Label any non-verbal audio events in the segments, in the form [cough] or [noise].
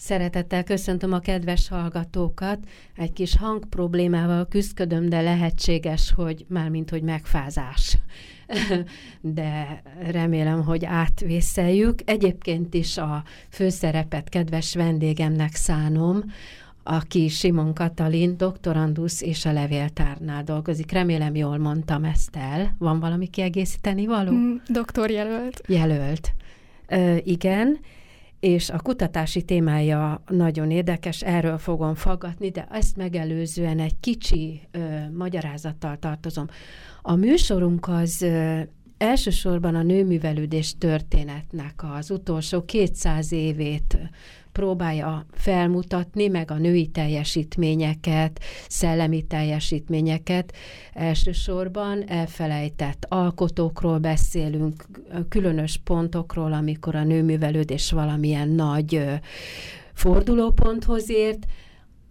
Szeretettel köszöntöm a kedves hallgatókat. Egy kis hang problémával küzdködöm, de lehetséges, hogy mármint, hogy megfázás. [laughs] de remélem, hogy átvészeljük. Egyébként is a főszerepet kedves vendégemnek szánom, aki Simon Katalin, doktorandusz és a levéltárnál dolgozik. Remélem jól mondtam ezt el. Van valami kiegészíteni való? Mm, doktor jelölt. Jelölt. Ö, igen és a kutatási témája nagyon érdekes, erről fogom faggatni, de ezt megelőzően egy kicsi ö, magyarázattal tartozom. A műsorunk az ö, elsősorban a nőművelődés történetnek az utolsó 200 évét próbálja felmutatni, meg a női teljesítményeket, szellemi teljesítményeket. Elsősorban elfelejtett alkotókról beszélünk, különös pontokról, amikor a nőművelődés valamilyen nagy fordulóponthoz ért,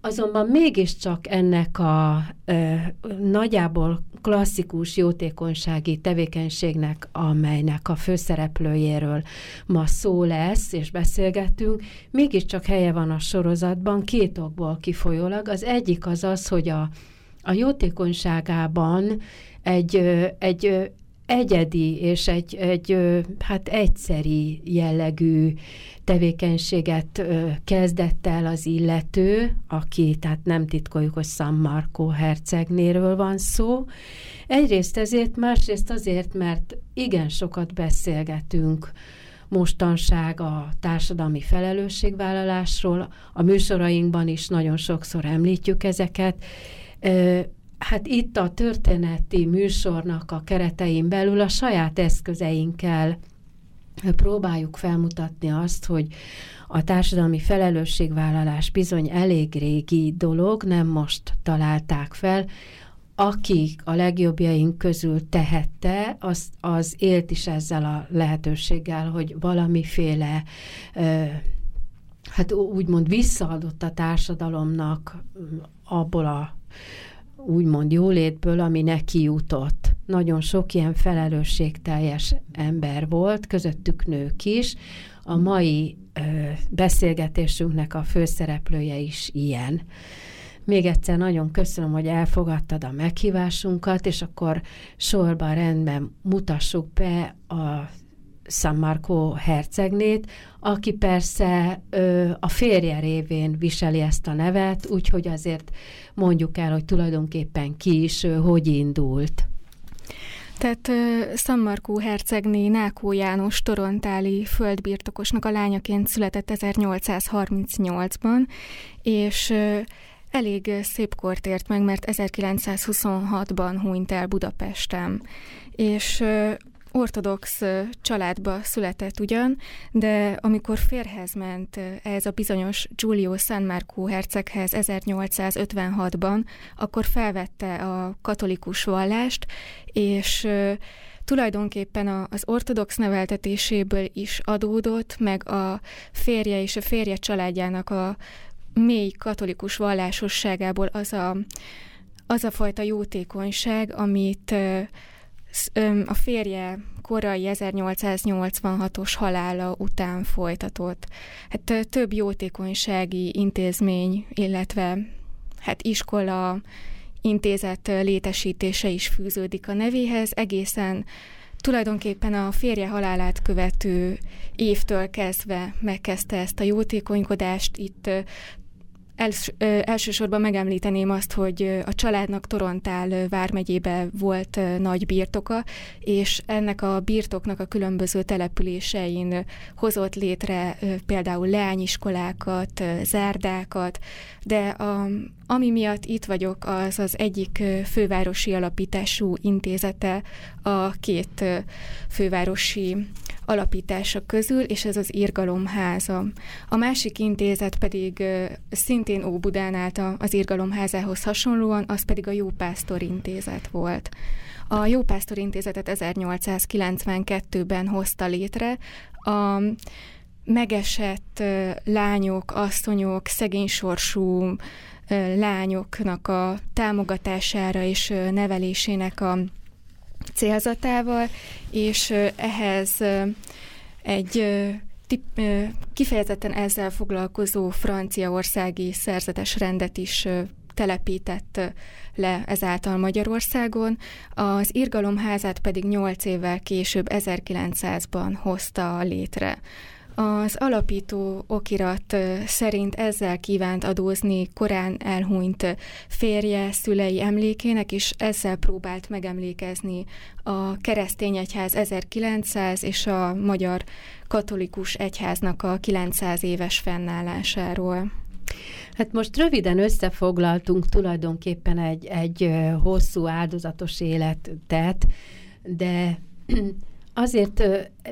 Azonban mégiscsak ennek a ö, nagyjából klasszikus jótékonysági tevékenységnek, amelynek a főszereplőjéről ma szó lesz, és beszélgetünk, mégiscsak helye van a sorozatban két okból kifolyólag. Az egyik az az, hogy a, a jótékonyságában egy, egy egyedi és egy, egy hát egyszeri jellegű tevékenységet kezdett el az illető, aki, tehát nem titkoljuk, hogy San Marco hercegnéről van szó. Egyrészt ezért, másrészt azért, mert igen sokat beszélgetünk mostanság a társadalmi felelősségvállalásról, a műsorainkban is nagyon sokszor említjük ezeket, Hát itt a történeti műsornak a keretein belül a saját eszközeinkkel próbáljuk felmutatni azt, hogy a társadalmi felelősségvállalás bizony elég régi dolog, nem most találták fel, akik a legjobbjaink közül tehette, az, az élt is ezzel a lehetőséggel, hogy valamiféle hát úgymond visszaadott a társadalomnak abból a úgymond jólétből, ami neki jutott. Nagyon sok ilyen felelősségteljes ember volt, közöttük nők is. A mai ö, beszélgetésünknek a főszereplője is ilyen. Még egyszer nagyon köszönöm, hogy elfogadtad a meghívásunkat, és akkor sorban rendben mutassuk be a San Marco hercegnét, aki persze ö, a férje révén viseli ezt a nevet, úgyhogy azért mondjuk el, hogy tulajdonképpen ki is, ö, hogy indult. Tehát San Marco hercegné Nákó János torontáli földbirtokosnak a lányaként született 1838-ban, és elég szép kort ért meg, mert 1926-ban hunyt el Budapesten. És ortodox családba született ugyan, de amikor férhez ment ez a bizonyos Giulio San Marco herceghez 1856-ban, akkor felvette a katolikus vallást, és tulajdonképpen az ortodox neveltetéséből is adódott, meg a férje és a férje családjának a mély katolikus vallásosságából az a, az a fajta jótékonyság, amit a férje korai 1886-os halála után folytatott. Hát több jótékonysági intézmény, illetve hát iskola, intézet létesítése is fűződik a nevéhez, egészen tulajdonképpen a férje halálát követő évtől kezdve megkezdte ezt a jótékonykodást. Itt Els, elsősorban megemlíteném azt, hogy a családnak Torontál vármegyébe volt nagy birtoka, és ennek a birtoknak a különböző településein hozott létre például leányiskolákat, zárdákat, de a, ami miatt itt vagyok, az az egyik fővárosi alapítású intézete a két fővárosi alapítása közül, és ez az Irgalomháza. A másik intézet pedig szintén Óbudán állt az Irgalomházához hasonlóan, az pedig a Jópásztor intézet volt. A Jópásztor intézetet 1892-ben hozta létre. A megesett lányok, asszonyok, szegénysorsú lányoknak a támogatására és nevelésének a célzatával, és ehhez egy kifejezetten ezzel foglalkozó franciaországi szerzetes rendet is telepített le ezáltal Magyarországon, az Irgalomházát pedig 8 évvel később 1900-ban hozta létre. Az alapító okirat szerint ezzel kívánt adózni korán elhunyt férje, szülei emlékének, és ezzel próbált megemlékezni a keresztény egyház 1900 és a magyar katolikus egyháznak a 900 éves fennállásáról. Hát most röviden összefoglaltunk tulajdonképpen egy, egy hosszú áldozatos életet, de azért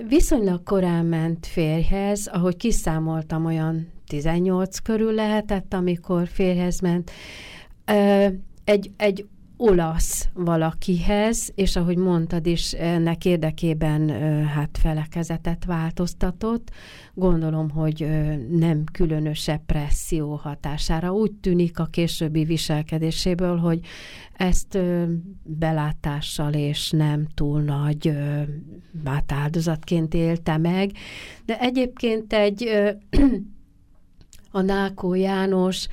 viszonylag korán ment férjhez, ahogy kiszámoltam, olyan 18 körül lehetett, amikor férjhez ment. Egy, egy olasz valakihez, és ahogy mondtad is, ennek érdekében hát felekezetet változtatott. Gondolom, hogy nem különösebb presszió hatására. Úgy tűnik a későbbi viselkedéséből, hogy ezt belátással és nem túl nagy hát áldozatként élte meg. De egyébként egy [clears throat] a Nákó János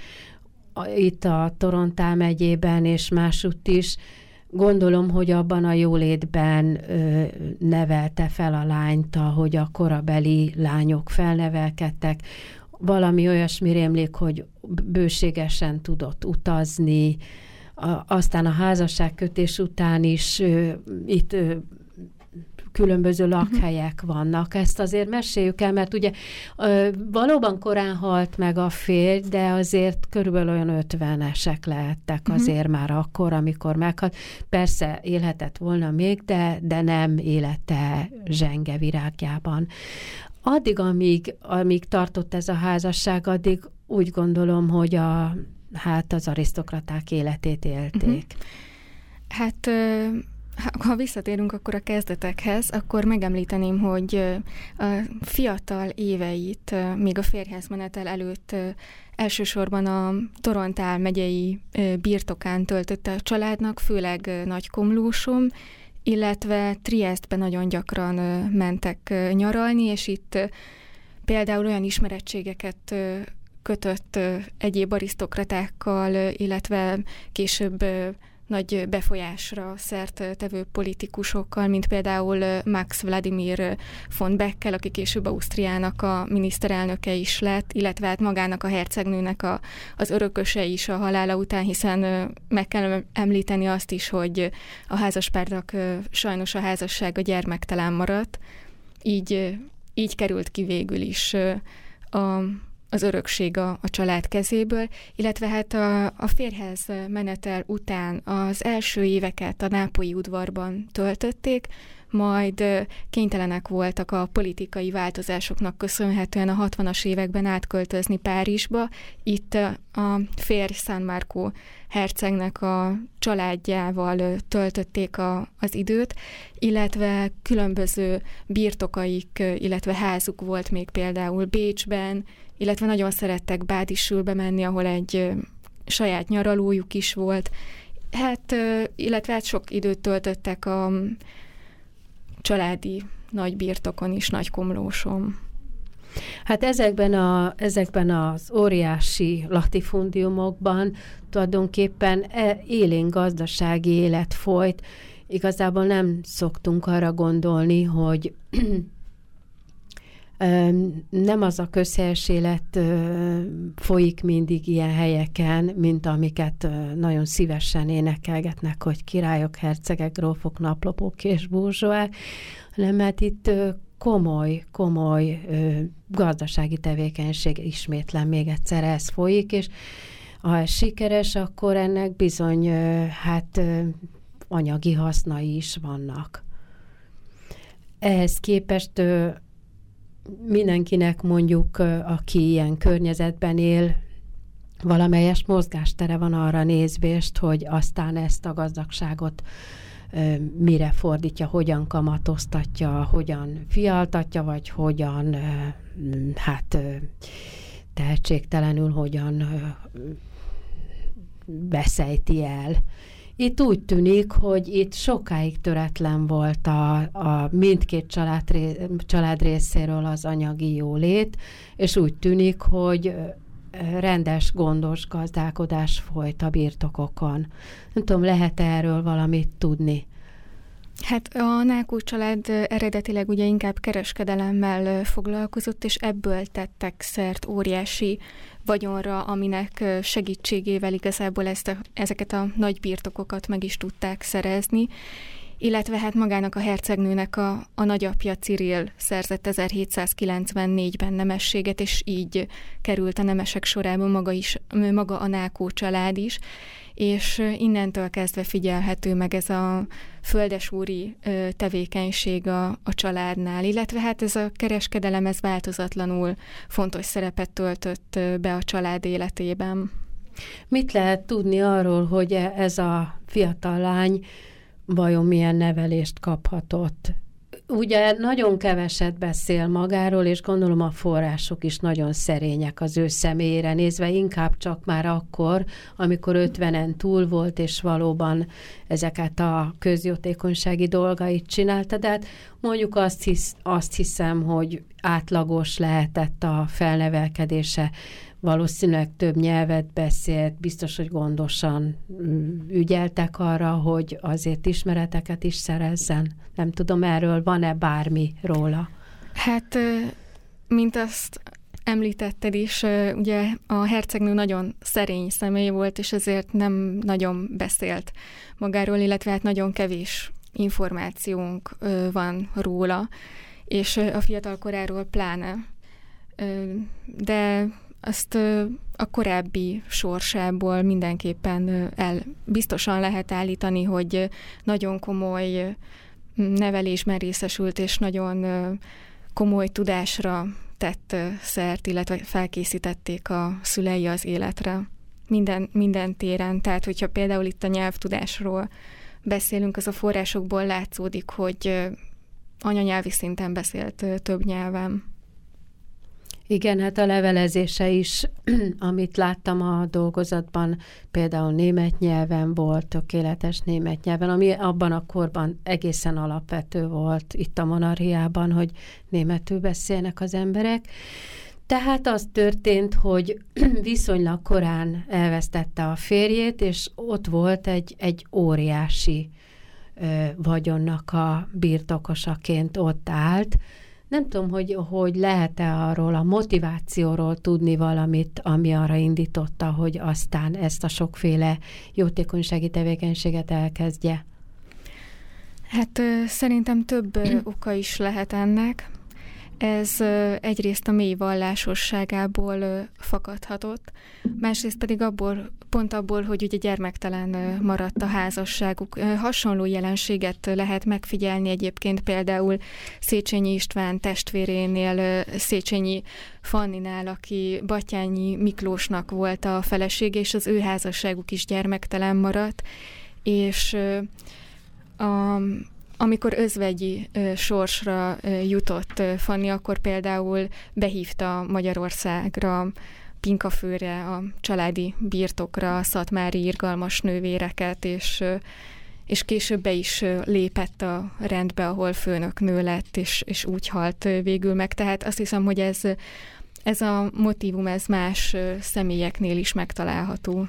itt a Torontál megyében és másutt is, gondolom, hogy abban a jólétben ö, nevelte fel a lányt, ahogy a korabeli lányok felnevelkedtek. Valami olyasmi rémlék, hogy bőségesen tudott utazni, aztán a házasságkötés után is ö, itt ö, különböző mhm. lakhelyek vannak. Ezt azért meséljük el, mert ugye valóban korán halt meg a férj, de azért körülbelül olyan ötvenesek lehettek mhm. azért már akkor, amikor meghalt. Persze élhetett volna még, de, de nem élete zsenge virágjában. Addig, amíg, amíg tartott ez a házasság, addig úgy gondolom, hogy a, hát az arisztokraták életét élték. Uh-huh. Hát ha visszatérünk akkor a kezdetekhez, akkor megemlíteném, hogy a fiatal éveit, még a férjhez menetel előtt elsősorban a Torontál megyei birtokán töltötte a családnak, főleg Nagy Komlósom, illetve Triestbe nagyon gyakran mentek nyaralni, és itt például olyan ismerettségeket kötött egyéb arisztokratákkal, illetve később nagy befolyásra szert tevő politikusokkal, mint például Max Vladimir von Beckel, aki később Ausztriának a miniszterelnöke is lett, illetve hát magának a hercegnőnek a, az örököse is a halála után, hiszen meg kell említeni azt is, hogy a házaspárnak sajnos a házasság a gyermektelen maradt, így, így került ki végül is a az örökség a, a család kezéből, illetve hát a, a férhez menetel után az első éveket a nápolyi udvarban töltötték, majd kénytelenek voltak a politikai változásoknak köszönhetően a 60-as években átköltözni Párizsba. Itt a férj San Marco hercegnek a családjával töltötték a, az időt, illetve különböző birtokaik, illetve házuk volt még például Bécsben, illetve nagyon szerettek Bádisülbe menni, ahol egy saját nyaralójuk is volt. Hát, illetve hát sok időt töltöttek a családi nagy birtokon is, nagy komlósom. Hát ezekben, a, ezekben az óriási latifundiumokban tulajdonképpen e, élén gazdasági élet folyt. Igazából nem szoktunk arra gondolni, hogy nem az a közhelyes élet folyik mindig ilyen helyeken, mint amiket nagyon szívesen énekelgetnek, hogy királyok, hercegek, grófok, naplopok és burzsóák, hanem mert itt komoly, komoly gazdasági tevékenység ismétlen még egyszer ez folyik, és ha ez sikeres, akkor ennek bizony hát anyagi hasznai is vannak. ehhez képest mindenkinek mondjuk, aki ilyen környezetben él, valamelyes mozgástere van arra nézvést, hogy aztán ezt a gazdagságot mire fordítja, hogyan kamatoztatja, hogyan fialtatja, vagy hogyan hát tehetségtelenül hogyan beszejti el. Itt úgy tűnik, hogy itt sokáig töretlen volt a, a mindkét család, család részéről az anyagi jólét, és úgy tűnik, hogy rendes, gondos gazdálkodás folyt a birtokokon. Nem tudom, lehet -e erről valamit tudni? Hát a Nákú család eredetileg ugye inkább kereskedelemmel foglalkozott, és ebből tettek szert óriási vagyonra, aminek segítségével igazából ezt a, ezeket a nagy birtokokat meg is tudták szerezni, illetve hát magának a hercegnőnek a, a nagyapja Cyril szerzett 1794-ben nemességet, és így került a nemesek sorába maga, is, maga a Nákó család is, és innentől kezdve figyelhető meg ez a földesúri tevékenység a, a családnál, illetve hát ez a kereskedelem, ez változatlanul fontos szerepet töltött be a család életében. Mit lehet tudni arról, hogy e, ez a fiatal lány vajon milyen nevelést kaphatott? Ugye nagyon keveset beszél magáról, és gondolom a források is nagyon szerények az ő személyére nézve, inkább csak már akkor, amikor 50-en túl volt, és valóban ezeket a közjótékonysági dolgait csinálta, de hát mondjuk azt, hisz, azt hiszem, hogy átlagos lehetett a felnevelkedése valószínűleg több nyelvet beszélt, biztos, hogy gondosan mm, ügyeltek arra, hogy azért ismereteket is szerezzen. Nem tudom, erről van-e bármi róla? Hát, mint azt említetted is, ugye a hercegnő nagyon szerény személy volt, és ezért nem nagyon beszélt magáról, illetve hát nagyon kevés információnk van róla, és a fiatal koráról pláne. De azt a korábbi sorsából mindenképpen el biztosan lehet állítani, hogy nagyon komoly nevelésben részesült, és nagyon komoly tudásra tett szert, illetve felkészítették a szülei az életre minden, minden téren. Tehát, hogyha például itt a nyelvtudásról beszélünk, az a forrásokból látszódik, hogy anyanyelvi szinten beszélt több nyelven. Igen, hát a levelezése is, [clears throat] amit láttam a dolgozatban, például német nyelven volt, tökéletes német nyelven, ami abban a korban egészen alapvető volt itt a monarchiában, hogy németül beszélnek az emberek. Tehát az történt, hogy [clears throat] viszonylag korán elvesztette a férjét, és ott volt egy, egy óriási ö, vagyonnak a birtokosaként ott állt, nem tudom, hogy, hogy lehet-e arról a motivációról tudni valamit, ami arra indította, hogy aztán ezt a sokféle jótékonysági tevékenységet elkezdje. Hát szerintem több oka is lehet ennek. Ez egyrészt a mély vallásosságából fakadhatott, másrészt pedig abból, pont abból, hogy ugye gyermektelen maradt a házasságuk. Hasonló jelenséget lehet megfigyelni egyébként például Széchenyi István testvérénél, Széchenyi Fanninál, aki Batyányi Miklósnak volt a felesége, és az ő házasságuk is gyermektelen maradt, és a, amikor özvegyi sorsra jutott Fanni, akkor például behívta Magyarországra Pinkafőre, a családi birtokra szatmári irgalmas nővéreket, és és később be is lépett a rendbe, ahol főnök-nő lett, és, és úgy halt végül meg. Tehát azt hiszem, hogy ez, ez a motivum, ez más személyeknél is megtalálható.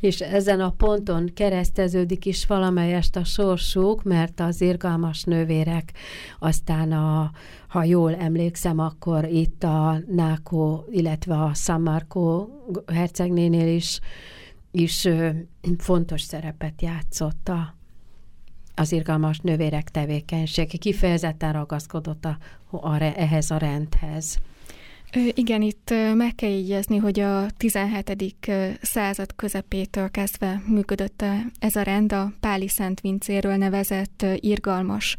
És ezen a ponton kereszteződik is valamelyest a sorsuk, mert az irgalmas nővérek aztán a, ha jól emlékszem, akkor itt a Nákó, illetve a San Marco hercegnénél is, is fontos szerepet játszotta az irgalmas nővérek tevékenysége. Kifejezetten ragaszkodott a, a, ehhez a rendhez. Igen, itt meg kell jegyezni, hogy a 17. század közepétől kezdve működött ez a rend, a Páli Szent Vincéről nevezett irgalmas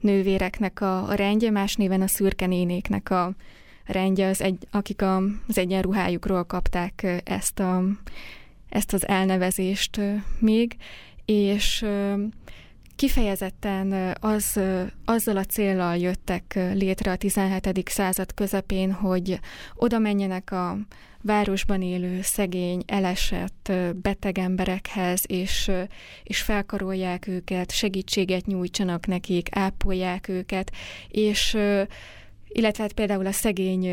nővéreknek a, a rendje, más néven a szürke nénéknek a rendje, az egy, akik a, az egyenruhájukról kapták ezt, a, ezt az elnevezést még, és kifejezetten az, azzal a céllal jöttek létre a 17. század közepén, hogy oda menjenek a városban élő szegény, elesett, beteg emberekhez, és, és felkarolják őket, segítséget nyújtsanak nekik, ápolják őket, és illetve hát például a szegény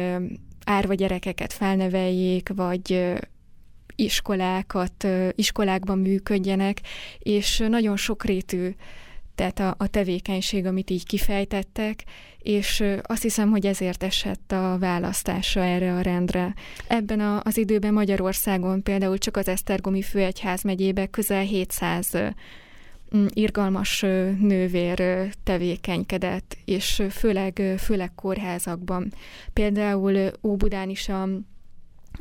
árva gyerekeket felneveljék, vagy iskolákat, iskolákban működjenek, és nagyon sokrétű tehát a, a tevékenység, amit így kifejtettek, és azt hiszem, hogy ezért esett a választása erre a rendre. Ebben a, az időben Magyarországon például csak az Esztergomi Főegyház megyébe közel 700 irgalmas nővér tevékenykedett, és főleg, főleg kórházakban. Például Óbudán is a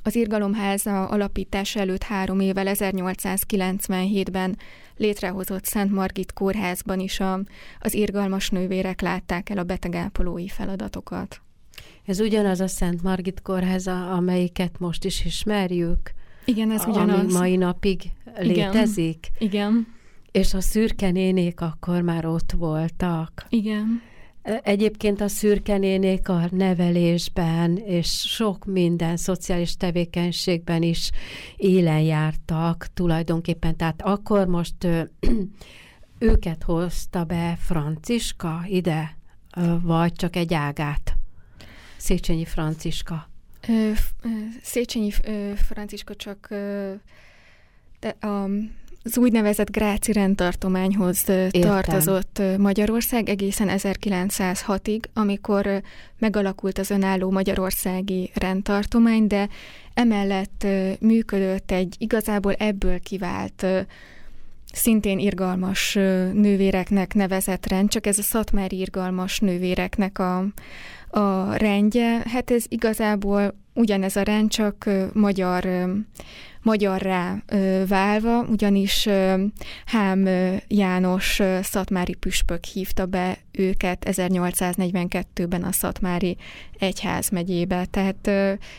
az Irgalomháza alapítása előtt három évvel 1897-ben létrehozott Szent Margit kórházban is a, az irgalmas nővérek látták el a betegápolói feladatokat. Ez ugyanaz a Szent Margit kórháza, amelyiket most is ismerjük? Igen, ez ugyanaz. Ami mai napig létezik? Igen. Igen. És a szürke nénék akkor már ott voltak? Igen. Egyébként a szürkenénék a nevelésben és sok minden szociális tevékenységben is élen jártak tulajdonképpen. Tehát akkor most [clears throat] őket hozta be Franciska ide, vagy csak egy ágát? Széchenyi Franciska. Ö, Széchenyi Franciska csak de, a az úgynevezett Gráci rendtartományhoz Értem. tartozott Magyarország egészen 1906-ig, amikor megalakult az önálló magyarországi rendtartomány, de emellett működött egy igazából ebből kivált szintén irgalmas nővéreknek nevezett rend, csak ez a szatmári irgalmas nővéreknek a, a rendje. Hát ez igazából ugyanez rend, csak magyar magyarrá válva, ugyanis Hám János szatmári püspök hívta be őket 1842-ben a szatmári egyház megyébe. Tehát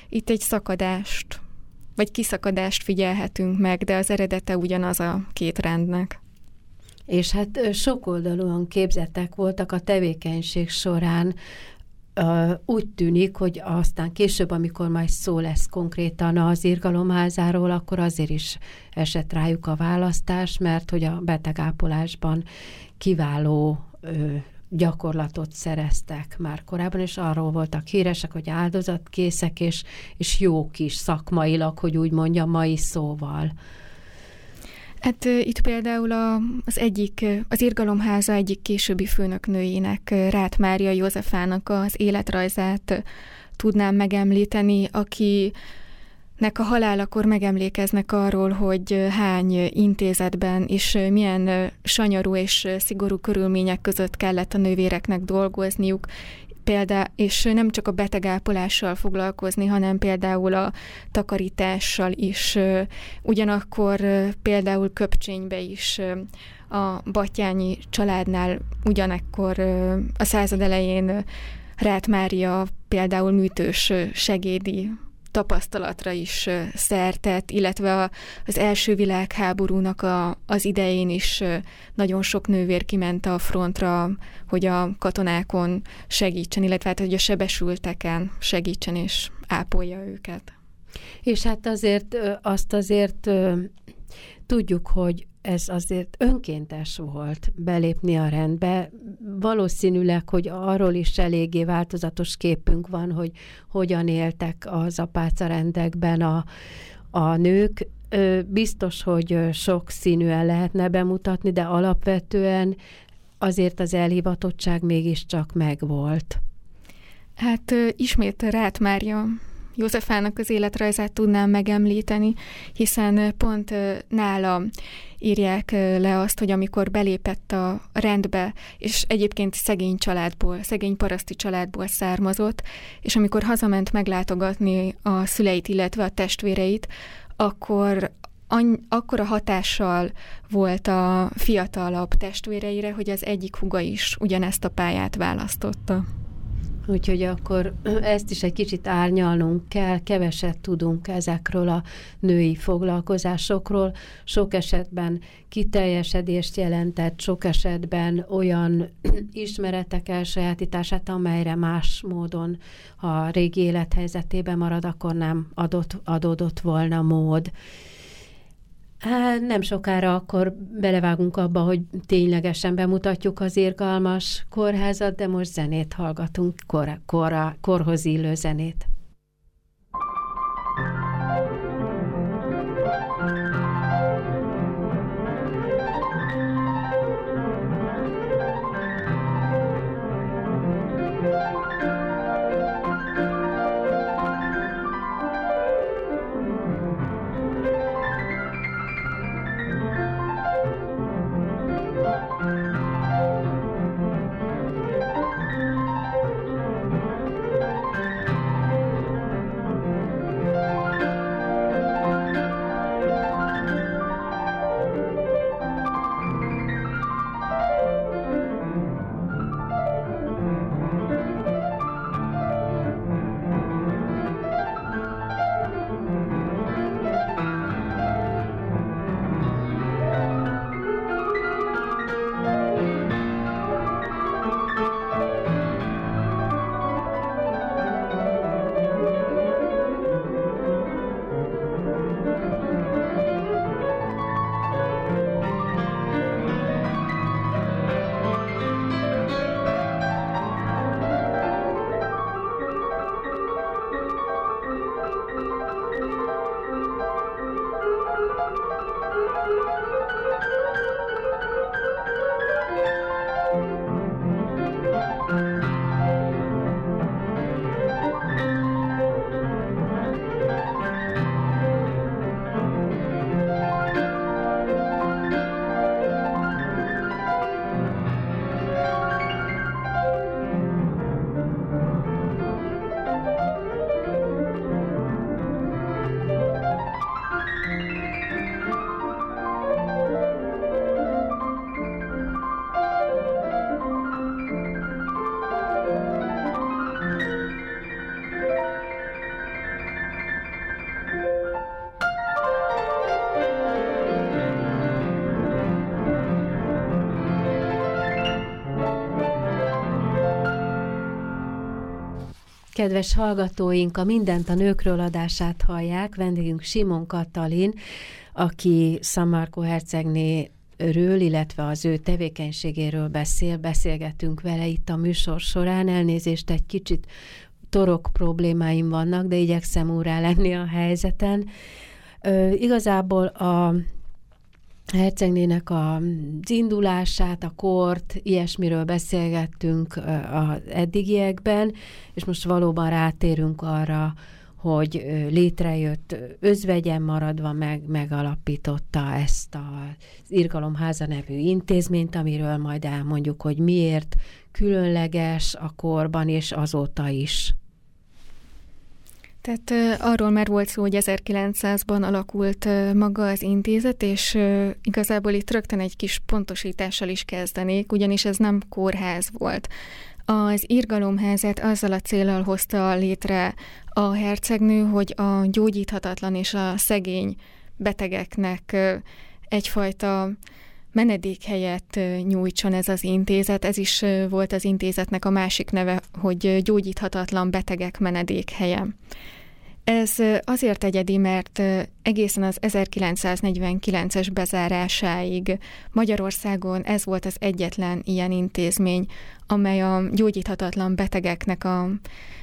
itt egy szakadást, vagy kiszakadást figyelhetünk meg, de az eredete ugyanaz a két rendnek. És hát sokoldalúan képzettek voltak a tevékenység során, úgy tűnik, hogy aztán később, amikor majd szó lesz konkrétan az irgalomházáról, akkor azért is esett rájuk a választás, mert hogy a betegápolásban kiváló gyakorlatot szereztek már korábban, és arról voltak híresek, hogy áldozatkészek, és, és jók is szakmailag, hogy úgy mondjam, mai szóval. Hát itt például a, az egyik, az Irgalomháza egyik későbbi főnöknőjének, Rát Mária Józsefának az életrajzát tudnám megemlíteni, aki nek a halálakor megemlékeznek arról, hogy hány intézetben és milyen sanyarú és szigorú körülmények között kellett a nővéreknek dolgozniuk, példa, és nem csak a betegápolással foglalkozni, hanem például a takarítással is. Ugyanakkor például Köpcsénybe is a Batyányi családnál ugyanekkor a század elején Rát Mária például műtős segédi tapasztalatra is szertett, illetve az első világháborúnak a, az idején is nagyon sok nővér kiment a frontra, hogy a katonákon segítsen, illetve hát, hogy a sebesülteken segítsen és ápolja őket. És hát azért azt azért tudjuk, hogy ez azért önkéntes volt belépni a rendbe. Valószínűleg, hogy arról is eléggé változatos képünk van, hogy hogyan éltek az apáca rendekben a, a nők. Biztos, hogy sok színűen lehetne bemutatni, de alapvetően azért az elhivatottság mégiscsak megvolt. Hát ismét Rát Mária Józsefának az életrajzát tudnám megemlíteni, hiszen pont nála írják le azt, hogy amikor belépett a rendbe, és egyébként szegény családból, szegény paraszti családból származott, és amikor hazament meglátogatni a szüleit, illetve a testvéreit, akkor akkora hatással volt a fiatalabb testvéreire, hogy az egyik huga is ugyanezt a pályát választotta. Úgyhogy akkor [clears throat] ezt is egy kicsit árnyalnunk kell, keveset tudunk ezekről a női foglalkozásokról. Sok esetben kiteljesedést jelentett, sok esetben olyan [clears throat] ismeretek elsajátítását, amelyre más módon, ha régi élethelyzetében marad, akkor nem adott, adódott volna mód. Hát nem sokára akkor belevágunk abba, hogy ténylegesen bemutatjuk az irgalmas kórházat, de most zenét hallgatunk, kor, kor, korhoz illő zenét. Kedves hallgatóink, a Mindent a nőkről adását hallják. Vendégünk Simon Katalin, aki Marco hercegné ről, illetve az ő tevékenységéről beszél, beszélgetünk vele itt a műsor során. Elnézést egy kicsit torok problémáim vannak, de igyekszem úrá lenni a helyzeten. Ö, igazából a hercegnének az indulását, a kort, ilyesmiről beszélgettünk az eddigiekben, és most valóban rátérünk arra, hogy létrejött, özvegyen maradva meg, megalapította ezt az Irgalomháza nevű intézményt, amiről majd elmondjuk, hogy miért különleges a korban és azóta is. Tehát uh, arról már volt szó, hogy 1900-ban alakult maga az intézet, és igazából itt rögtön egy kis pontosítással is kezdenék, ugyanis ez nem kórház volt. Az irgalomházat azzal a célral hozta létre a hercegnő, hogy a gyógyíthatatlan és a szegény betegeknek egyfajta menedékhelyet nyújtson ez az intézet. Ez is volt az intézetnek a másik neve, hogy gyógyíthatatlan betegek menedékhelye. Ez azért egyedi, mert egészen az 1949-es bezárásáig Magyarországon ez volt az egyetlen ilyen intézmény, amely a gyógyíthatatlan betegeknek a,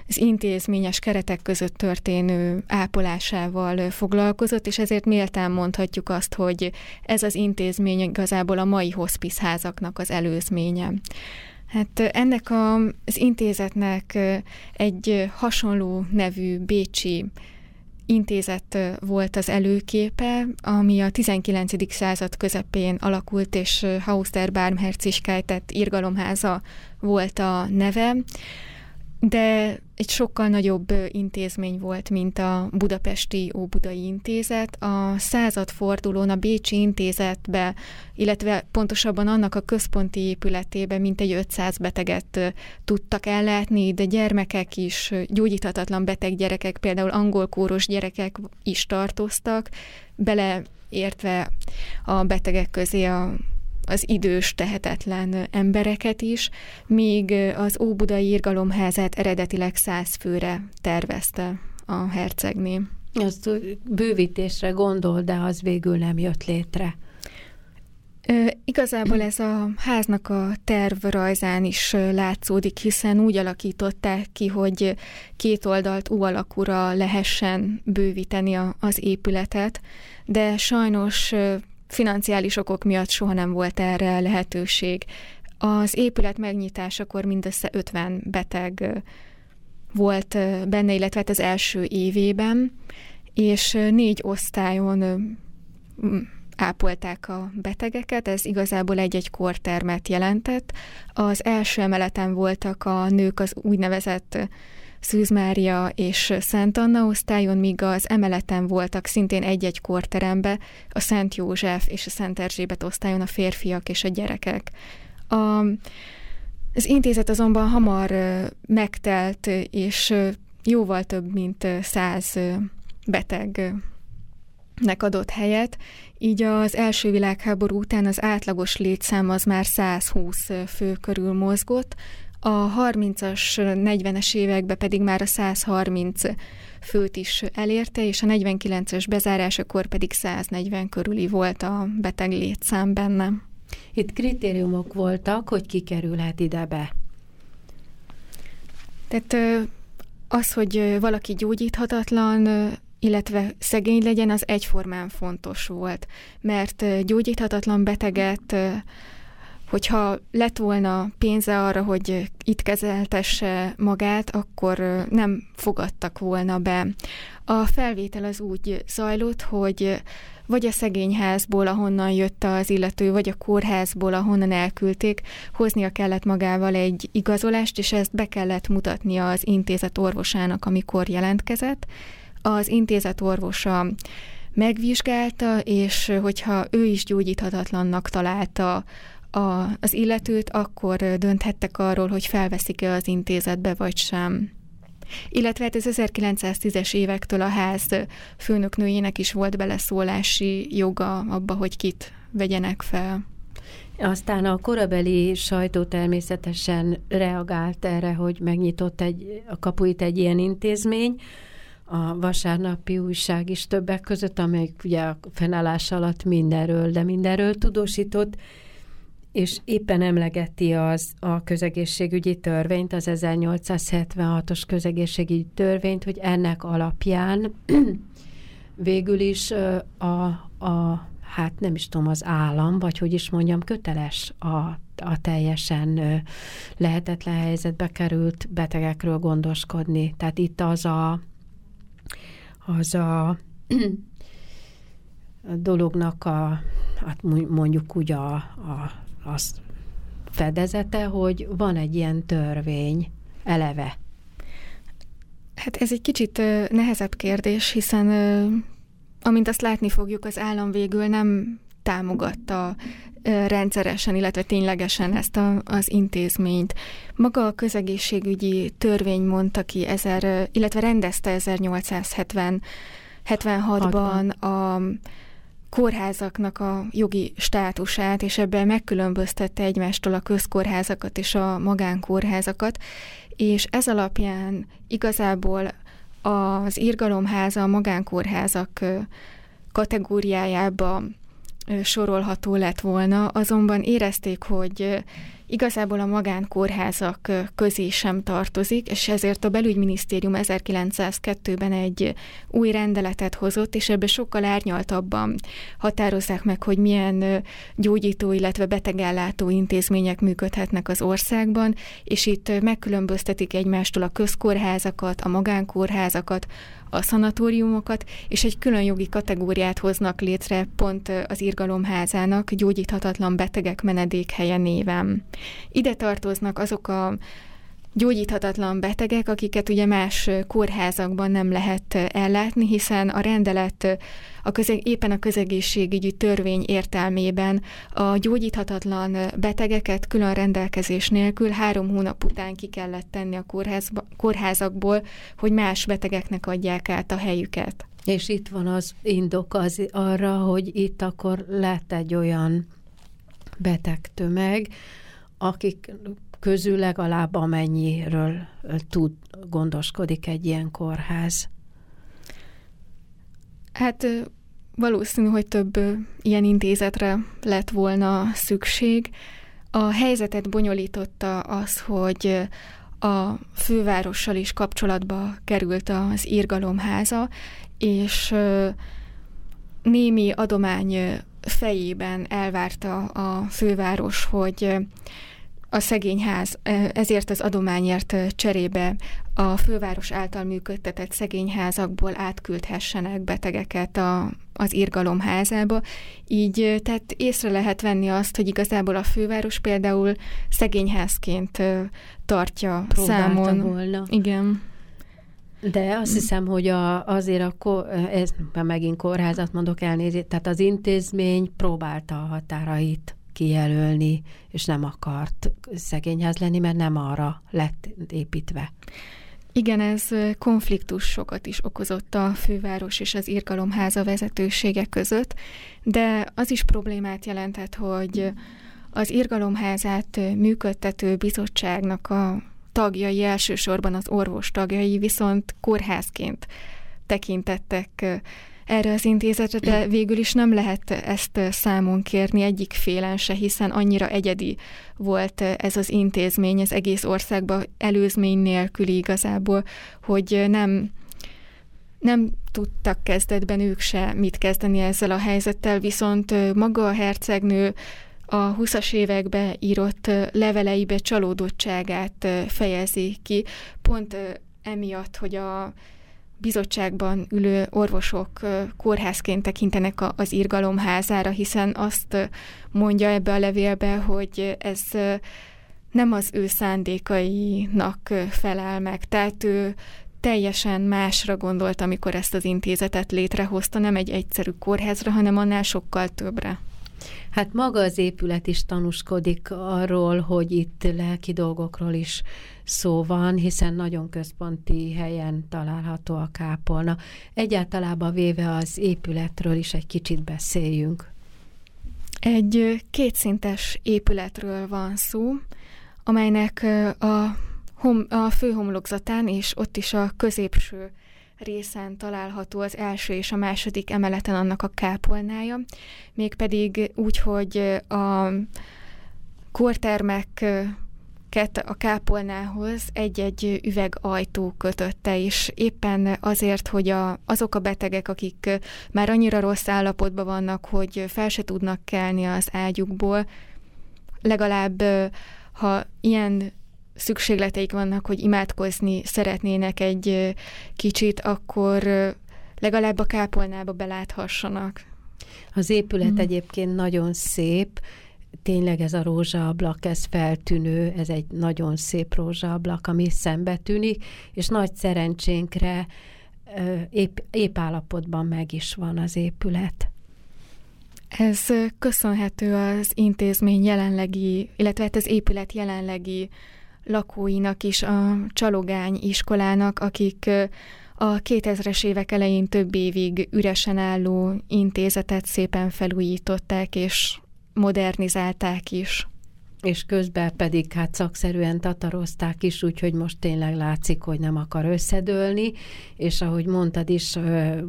az intézményes keretek között történő ápolásával foglalkozott, és ezért méltán mondhatjuk azt, hogy ez az intézmény igazából a mai hospice-házaknak az előzménye. Hát ennek a, az intézetnek egy hasonló nevű bécsi intézet volt az előképe, ami a 19. század közepén alakult, és Hauster Barmherziskaj, tehát Irgalomháza volt a neve. De egy sokkal nagyobb intézmény volt, mint a budapesti Óbudai Intézet. A századfordulón a Bécsi Intézetbe, illetve pontosabban annak a központi épületébe mintegy 500 beteget tudtak ellátni, de gyermekek is, gyógyíthatatlan beteg gyerekek, például angolkóros gyerekek is tartoztak, beleértve a betegek közé a az idős, tehetetlen embereket is, míg az Óbudai Irgalomházát eredetileg száz főre tervezte a hercegné. Azt bővítésre gondol, de az végül nem jött létre. Igazából ez a háznak a tervrajzán is látszódik, hiszen úgy alakították ki, hogy két oldalt U alakúra lehessen bővíteni a, az épületet, de sajnos financiális okok miatt soha nem volt erre lehetőség. Az épület megnyitásakor mindössze 50 beteg volt benne, illetve hát az első évében, és négy osztályon ápolták a betegeket, ez igazából egy-egy kortermet jelentett. Az első emeleten voltak a nők az úgynevezett Szűz Mária és Szent Anna osztályon, míg az emeleten voltak szintén egy-egy korterembe a Szent József és a Szent Erzsébet osztályon a férfiak és a gyerekek. A, az intézet azonban hamar megtelt, és jóval több mint száz betegnek adott helyet, így az első világháború után az átlagos létszám az már 120 fő körül mozgott, a 30-as, 40-es években pedig már a 130 főt is elérte, és a 49-es bezárásakor pedig 140 körüli volt a beteg létszám benne. Itt kritériumok voltak, hogy ki kerülhet ide be. Tehát az, hogy valaki gyógyíthatatlan, illetve szegény legyen, az egyformán fontos volt, mert gyógyíthatatlan beteget hogyha lett volna pénze arra, hogy itt kezeltesse magát, akkor nem fogadtak volna be. A felvétel az úgy zajlott, hogy vagy a szegényházból, ahonnan jött az illető, vagy a kórházból, ahonnan elküldték, hoznia kellett magával egy igazolást, és ezt be kellett mutatnia az intézet orvosának, amikor jelentkezett. Az intézet orvosa megvizsgálta, és hogyha ő is gyógyíthatatlannak találta a, az illetőt, akkor dönthettek arról, hogy felveszik-e az intézetbe, vagy sem. Illetve hát az 1910-es évektől a ház főnöknőjének is volt beleszólási joga abba, hogy kit vegyenek fel. Aztán a korabeli sajtó természetesen reagált erre, hogy megnyitott egy, a kapuit egy ilyen intézmény, a vasárnapi újság is többek között, amelyik ugye a fennállás alatt mindenről, de mindenről tudósított, és éppen emlegeti az a közegészségügyi törvényt, az 1876-os közegészségügyi törvényt, hogy ennek alapján [clears throat] végül is a, a, hát nem is tudom, az állam, vagy hogy is mondjam, köteles a, a teljesen lehetetlen helyzetbe került betegekről gondoskodni. Tehát itt az a, az a, a [clears throat] dolognak a, hát mondjuk úgy a, a azt fedezete, hogy van egy ilyen törvény eleve. Hát ez egy kicsit nehezebb kérdés, hiszen amint azt látni fogjuk, az állam végül nem támogatta rendszeresen, illetve ténylegesen ezt a, az intézményt. Maga a közegészségügyi törvény mondta ki, ezer, illetve rendezte 1870 76-ban a kórházaknak a jogi státusát, és ebben megkülönböztette egymástól a közkórházakat és a magánkórházakat, és ez alapján igazából az Irgalomháza a magánkórházak kategóriájába sorolható lett volna, azonban érezték, hogy igazából a magánkórházak közé sem tartozik, és ezért a belügyminisztérium 1902-ben egy új rendeletet hozott, és ebbe sokkal árnyaltabban határozzák meg, hogy milyen gyógyító, illetve betegellátó intézmények működhetnek az országban, és itt megkülönböztetik egymástól a közkórházakat, a magánkórházakat, a szanatóriumokat, és egy külön jogi kategóriát hoznak létre pont az irgalomházának gyógyíthatatlan betegek menedékhelye néven. Ide tartoznak azok a gyógyíthatatlan betegek, akiket ugye más kórházakban nem lehet ellátni, hiszen a rendelet a közeg, éppen a közegészségügyi törvény értelmében a gyógyíthatatlan betegeket külön rendelkezés nélkül három hónap után ki kellett tenni a kórházba, kórházakból, hogy más betegeknek adják át a helyüket. És itt van az indok az arra, hogy itt akkor lett egy olyan betegtömeg, akik közül legalább amennyiről tud, gondoskodik egy ilyen kórház. Hát valószínű, hogy több ilyen intézetre lett volna szükség. A helyzetet bonyolította az, hogy a fővárossal is kapcsolatba került az írgalomháza, és némi adomány fejében elvárta a főváros, hogy a szegényház ezért az adományért cserébe a főváros által működtetett szegényházakból átküldhessenek betegeket a, az irgalomházába. Így tehát észre lehet venni azt, hogy igazából a főváros például szegényházként tartja Próbálta számon. volna. Igen. De azt hiszem, hogy a, azért a, kor, ez megint kórházat mondok elnézést, tehát az intézmény próbálta a határait kijelölni, és nem akart szegényház lenni, mert nem arra lett építve. Igen, ez konfliktusokat is okozott a főváros és az Irgalomháza vezetősége között, de az is problémát jelentett, hogy az Irgalomházát működtető bizottságnak a tagjai, elsősorban az orvos tagjai viszont kórházként tekintettek erre az intézetre, de végül is nem lehet ezt számon kérni egyik félen se, hiszen annyira egyedi volt ez az intézmény az egész országban előzmény nélküli igazából, hogy nem nem tudtak kezdetben ők se mit kezdeni ezzel a helyzettel, viszont maga a hercegnő a 20-as években írott leveleibe csalódottságát fejezi ki, pont emiatt, hogy a bizottságban ülő orvosok kórházként tekintenek az irgalomházára, hiszen azt mondja ebbe a levélbe, hogy ez nem az ő szándékainak felel meg. Tehát ő teljesen másra gondolt, amikor ezt az intézetet létrehozta, nem egy egyszerű kórházra, hanem annál sokkal többre. Hát maga az épület is tanúskodik arról, hogy itt lelki dolgokról is szó van, hiszen nagyon központi helyen található a kápolna. Egyáltalában véve az épületről is egy kicsit beszéljünk. Egy kétszintes épületről van szó, amelynek a, hom, a főhomlokzatán és ott is a középső részen található az első és a második emeleten annak a kápolnája, mégpedig úgy, hogy a kórtermek a kápolnához egy-egy üveg ajtó kötötte, és éppen azért, hogy a, azok a betegek, akik már annyira rossz állapotban vannak, hogy fel se tudnak kelni az ágyukból, legalább ha ilyen szükségleteik vannak, hogy imádkozni szeretnének egy kicsit, akkor legalább a kápolnába beláthassanak. Az épület mm. egyébként nagyon szép, tényleg ez a rózsaablak, ez feltűnő, ez egy nagyon szép rózsaablak, ami szembe tűnik, és nagy szerencsénkre épp, épp állapotban meg is van az épület. Ez köszönhető az intézmény jelenlegi, illetve hát az épület jelenlegi lakóinak is, a Csalogány iskolának, akik a 2000-es évek elején több évig üresen álló intézetet szépen felújították, és modernizálták is. És közben pedig hát szakszerűen tatarozták is, úgyhogy most tényleg látszik, hogy nem akar összedőlni, és ahogy mondtad is,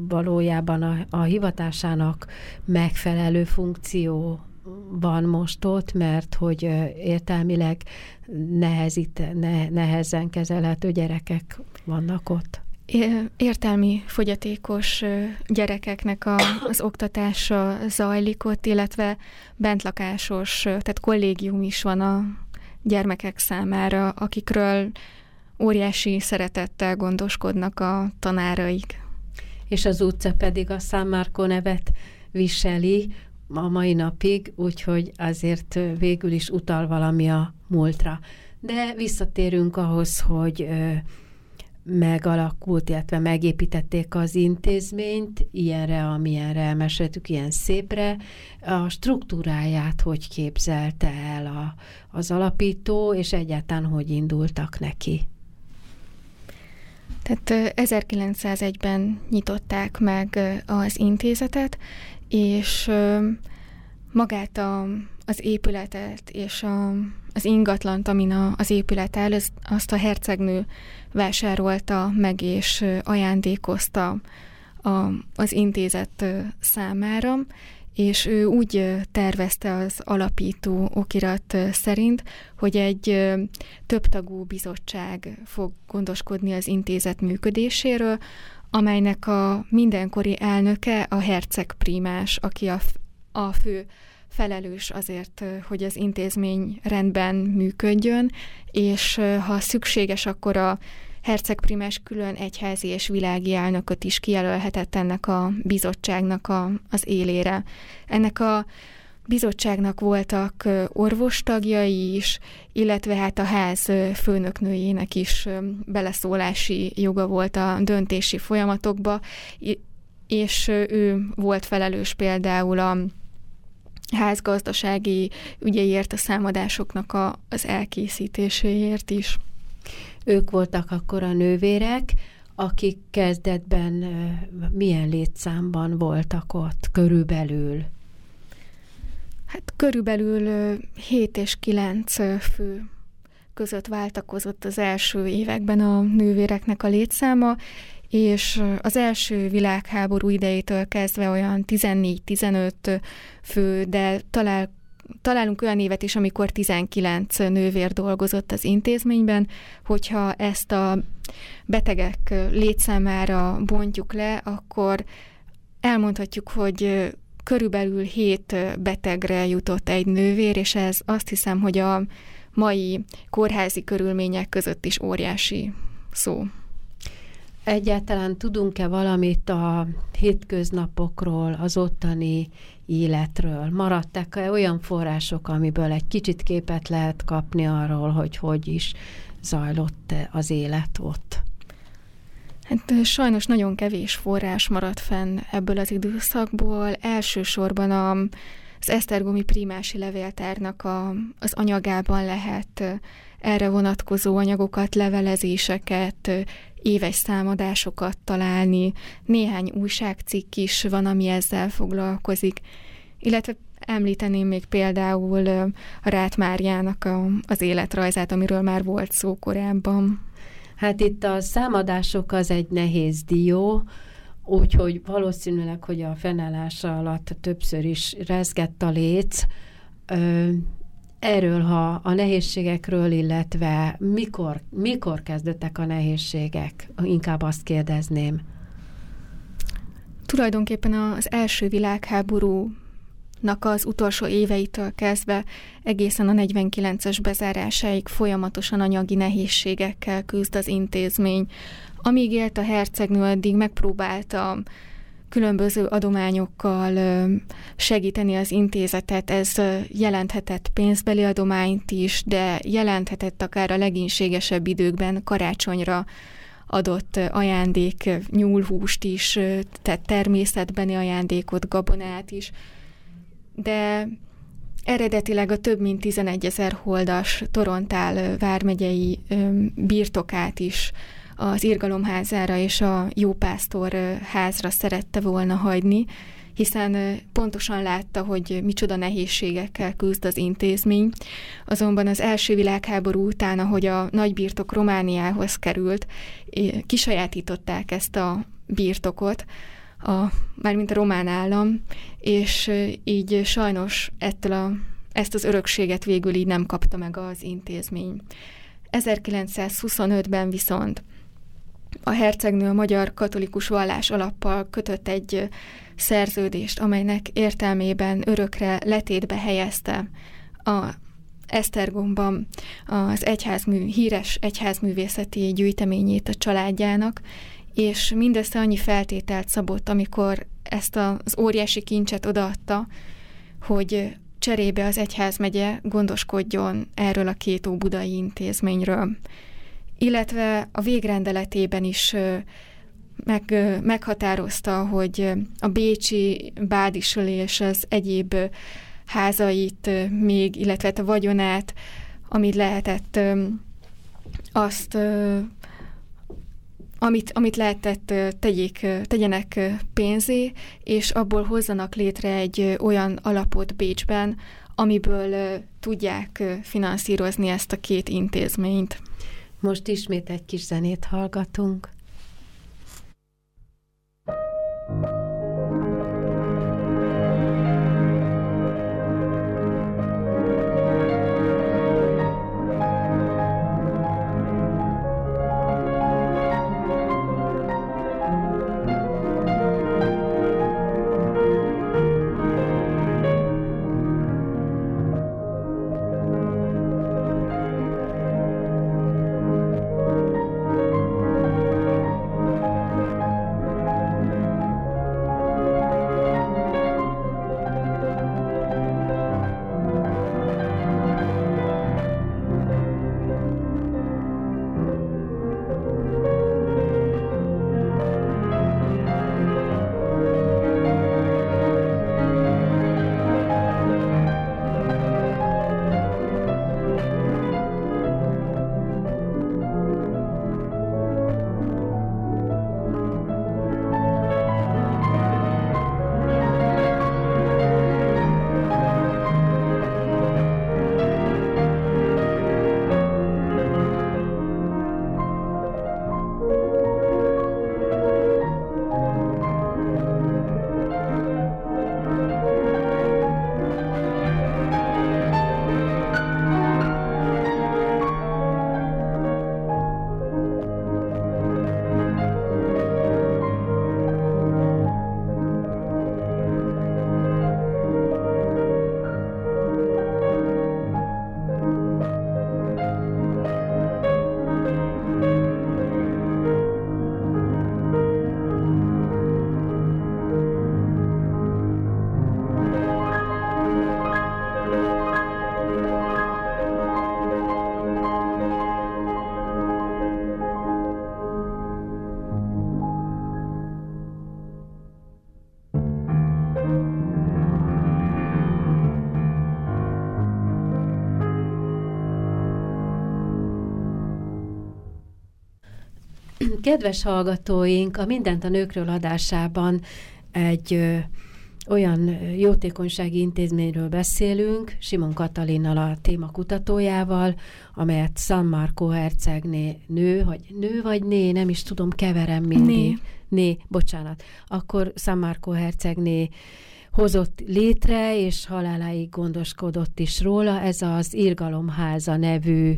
valójában a, a hivatásának megfelelő funkció van most ott, mert hogy értelmileg nehezít, ne, nehezen kezelhető gyerekek vannak ott értelmi fogyatékos gyerekeknek a, az oktatása zajlik ott, illetve bentlakásos, tehát kollégium is van a gyermekek számára, akikről óriási szeretettel gondoskodnak a tanáraik. És az utca pedig a San Marco nevet viseli a mai napig, úgyhogy azért végül is utal valami a múltra. De visszatérünk ahhoz, hogy megalakult, illetve megépítették az intézményt, ilyenre, amilyenre elmeséltük, ilyen szépre. A struktúráját hogy képzelte el a, az alapító, és egyáltalán hogy indultak neki? Tehát 1901-ben nyitották meg az intézetet, és magát a, az épületet és a, az ingatlant, amin a, az épület áll, az, azt a hercegnő vásárolta meg és ajándékozta a, az intézet számára, és ő úgy tervezte az alapító okirat szerint, hogy egy többtagú bizottság fog gondoskodni az intézet működéséről, amelynek a mindenkori elnöke a herceg primás, aki a, a fő felelős azért, hogy az intézmény rendben működjön, és ha szükséges, akkor a hercegprimás külön egyházi és világi elnököt is kijelölhetett ennek a bizottságnak a, az élére. Ennek a bizottságnak voltak orvostagjai is, illetve hát a ház főnöknőjének is beleszólási joga volt a döntési folyamatokba, és ő volt felelős például a házgazdasági ügyeiért, a számadásoknak a, az elkészítéséért is. Ők voltak akkor a nővérek, akik kezdetben milyen létszámban voltak ott körülbelül? Hát körülbelül 7 és 9 fő között váltakozott az első években a nővéreknek a létszáma, és az első világháború idejétől kezdve olyan 14-15 fő, de talál, találunk olyan évet is, amikor 19 nővér dolgozott az intézményben, hogyha ezt a betegek létszámára bontjuk le, akkor elmondhatjuk, hogy körülbelül 7 betegre jutott egy nővér, és ez azt hiszem, hogy a mai kórházi körülmények között is óriási szó. Egyáltalán tudunk-e valamit a hétköznapokról, az ottani életről? Maradtak-e olyan források, amiből egy kicsit képet lehet kapni arról, hogy hogy is zajlott az élet ott? Hát sajnos nagyon kevés forrás maradt fenn ebből az időszakból. Elsősorban a, az Esztergomi primási levéltárnak a, az anyagában lehet erre vonatkozó anyagokat, levelezéseket, éves számadásokat találni, néhány újságcikk is van, ami ezzel foglalkozik, illetve említeném még például a Rát Máriának a, az életrajzát, amiről már volt szó korábban. Hát itt a számadások az egy nehéz dió, úgyhogy valószínűleg, hogy a fennállása alatt többször is rezgett a léc, Erről, ha a nehézségekről, illetve mikor, mikor kezdődtek a nehézségek, inkább azt kérdezném. Tulajdonképpen az első világháború az utolsó éveitől kezdve egészen a 49-es bezárásáig folyamatosan anyagi nehézségekkel küzd az intézmény. Amíg élt a hercegnő, addig megpróbálta különböző adományokkal segíteni az intézetet. Ez jelenthetett pénzbeli adományt is, de jelenthetett akár a legénységesebb időkben karácsonyra adott ajándék, nyúlhúst is, tehát természetbeni ajándékot, gabonát is. De eredetileg a több mint 11 ezer holdas Torontál vármegyei birtokát is az irgalomházára és a jópásztor házra szerette volna hagyni, hiszen pontosan látta, hogy micsoda nehézségekkel küzd az intézmény. Azonban az első világháború után, ahogy a nagybirtok Romániához került, kisajátították ezt a birtokot, a, mármint a román állam, és így sajnos ettől a, ezt az örökséget végül így nem kapta meg az intézmény. 1925-ben viszont a hercegnő a magyar katolikus vallás alappal kötött egy szerződést, amelynek értelmében örökre letétbe helyezte a Esztergomban az egyházmű, híres egyházművészeti gyűjteményét a családjának, és mindössze annyi feltételt szabott, amikor ezt az óriási kincset odaadta, hogy cserébe az egyházmegye gondoskodjon erről a két óbudai intézményről. Illetve a végrendeletében is meg, meghatározta, hogy a bécsi bádisölés az egyéb házait még, illetve hát a vagyonát, amit lehetett, azt amit, amit lehetett, tegyék, tegyenek pénzé, és abból hozzanak létre egy olyan alapot Bécsben, amiből tudják finanszírozni ezt a két intézményt. Most ismét egy kis zenét hallgatunk. Kedves hallgatóink, a Mindent a nőkről adásában egy ö, olyan jótékonysági intézményről beszélünk, Simon Katalinnal a témakutatójával, amelyet San Marco hercegné nő, vagy nő vagy né, nem is tudom, keverem mindig. Né. Né, bocsánat. Akkor San Marco hercegné hozott létre, és haláláig gondoskodott is róla. Ez az Irgalomháza nevű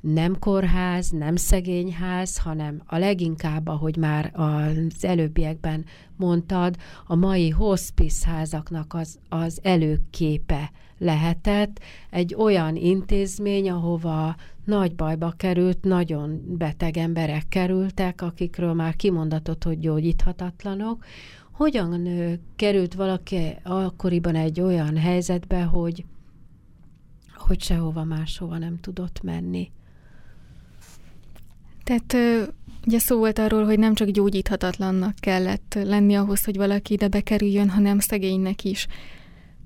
nem kórház, nem szegényház, hanem a leginkább, ahogy már az előbbiekben mondtad, a mai hospice házaknak az, az előképe lehetett. Egy olyan intézmény, ahova nagy bajba került, nagyon beteg emberek kerültek, akikről már kimondatott, hogy gyógyíthatatlanok. Hogyan került valaki akkoriban egy olyan helyzetbe, hogy hogy sehova máshova nem tudott menni? Tehát ugye szó volt arról, hogy nem csak gyógyíthatatlannak kellett lenni ahhoz, hogy valaki ide bekerüljön, hanem szegénynek is.